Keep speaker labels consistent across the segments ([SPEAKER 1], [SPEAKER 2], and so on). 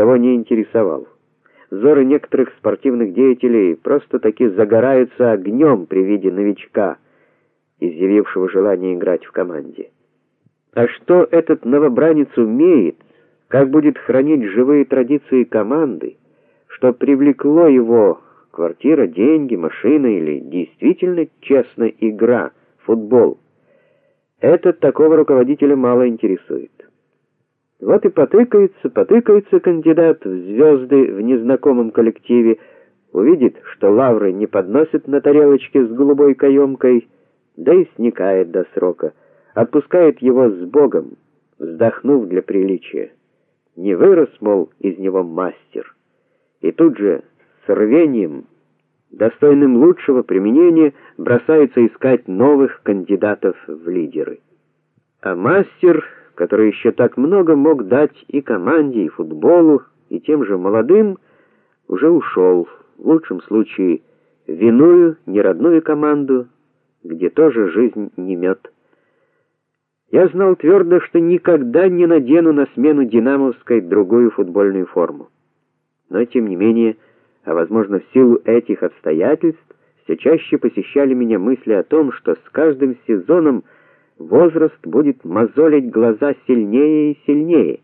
[SPEAKER 1] никого не интересовал. Взоры некоторых спортивных деятелей просто-таки загораются огнем при виде новичка, изъявившего желание играть в команде. А что этот новобранец умеет, как будет хранить живые традиции команды, что привлекло его квартира, деньги, машина или действительно честная игра, футбол. Этот такого руководителя мало интересует. Вот и потыкается, потыкается кандидат в звезды в незнакомом коллективе, увидит, что лавры не подносят на тарелочке с голубой каемкой, да и сникает до срока, отпускает его с Богом, вздохнув для приличия. Не вырос, мол, из него мастер. И тут же с рвением, достойным лучшего применения, бросается искать новых кандидатов в лидеры. А мастер который еще так много мог дать и команде, и футболу, и тем же молодым, уже ушел, в лучшем случае, в иную, неродную команду, где тоже жизнь не мед. Я знал твердо, что никогда не надену на смену динамовской другую футбольную форму. Но тем не менее, а возможно, в силу этих обстоятельств, все чаще посещали меня мысли о том, что с каждым сезоном возраст будет мозолить глаза сильнее и сильнее.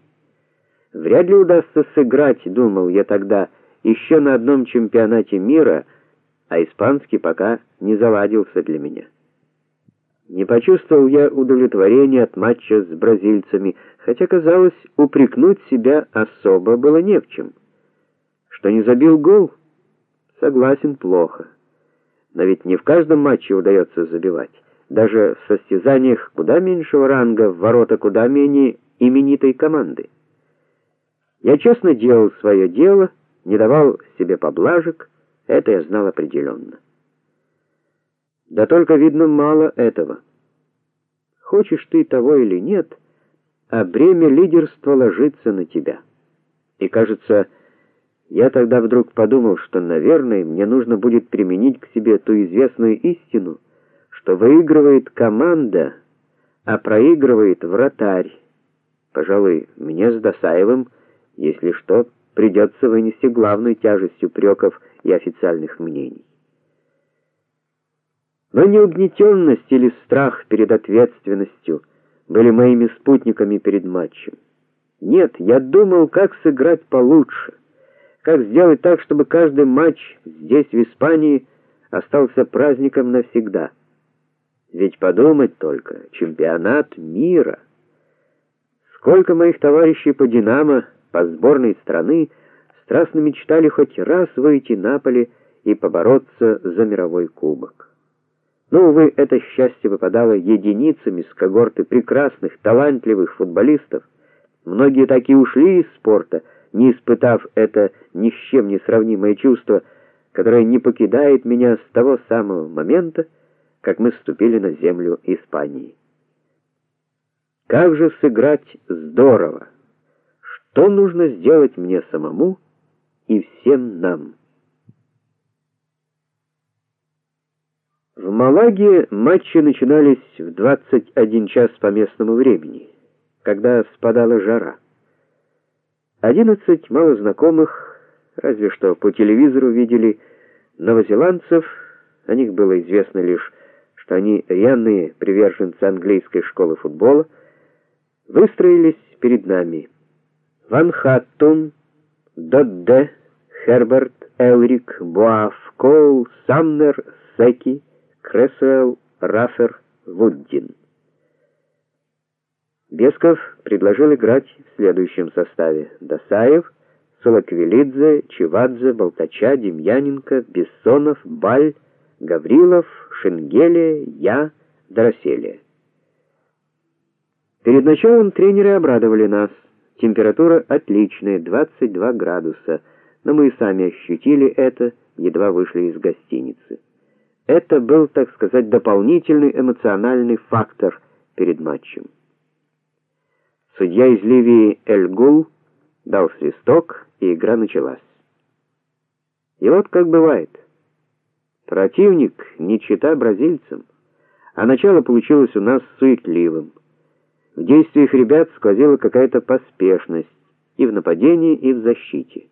[SPEAKER 1] Вряд ли удастся сыграть, думал я тогда, еще на одном чемпионате мира, а испанский пока не заладился для меня. Не почувствовал я удовлетворения от матча с бразильцами, хотя казалось, упрекнуть себя особо было не в чем. Что не забил гол, согласен, плохо. Но ведь не в каждом матче удается забивать даже в состязаниях куда меньшего ранга в ворота куда менее именитой команды. Я честно делал свое дело, не давал себе поблажек, это я знал определенно. Да только видно мало этого. Хочешь ты того или нет, а бремя лидерства ложится на тебя. И кажется, я тогда вдруг подумал, что, наверное, мне нужно будет применить к себе ту известную истину, что выигрывает команда, а проигрывает вратарь. Пожалуй, мне с Досаевым, если что, придется вынести главную тяжесть упреков и официальных мнений. Но не угнетенность или страх перед ответственностью были моими спутниками перед матчем. Нет, я думал, как сыграть получше, как сделать так, чтобы каждый матч здесь, в Испании, остался праздником навсегда. Ведь подумать только, чемпионат мира. Сколько моих товарищей по Динамо, по сборной страны страстно мечтали хоть раз выйти на поле и побороться за мировой кубок. Но увы, это счастье выпадало единицам из когорты прекрасных, талантливых футболистов. Многие так и ушли из спорта, не испытав это ни с чем не сравнимое чувство, которое не покидает меня с того самого момента, как мы вступили на землю Испании. Как же сыграть здорово? Что нужно сделать мне самому и всем нам? В Малаге матчи начинались в 21 час по местному времени, когда спадала жара. 11 малознакомых, разве что по телевизору видели новозеландцев, о них было известно лишь что они рьяные приверженцы английской школы футбола, выстроились перед нами. Ван Хаттун, Додде, Херберт, Элрик, Буаф, Коул, Самнер, Секи, Кресуэлл, Рафер, Вуддин. Бесков предложил играть в следующем составе: Досаев, Солоквилидзе, Чевадзе, Болтача, Демьяненко, Бессонов, Баль, Гаврилов, Шенгеле, я, Дороселия. Перед началом тренеры обрадовали нас. Температура отличная, 22 градуса, но мы и сами ощутили это, едва вышли из гостиницы. Это был, так сказать, дополнительный эмоциональный фактор перед матчем. Судья из Ливии Эль-Гул дал свисток, и игра началась. И вот как бывает, Противник не чита бразильцам, а начало получилось у нас суетливым. В действиях ребят сквозила какая-то поспешность. и в нападении, и в защите.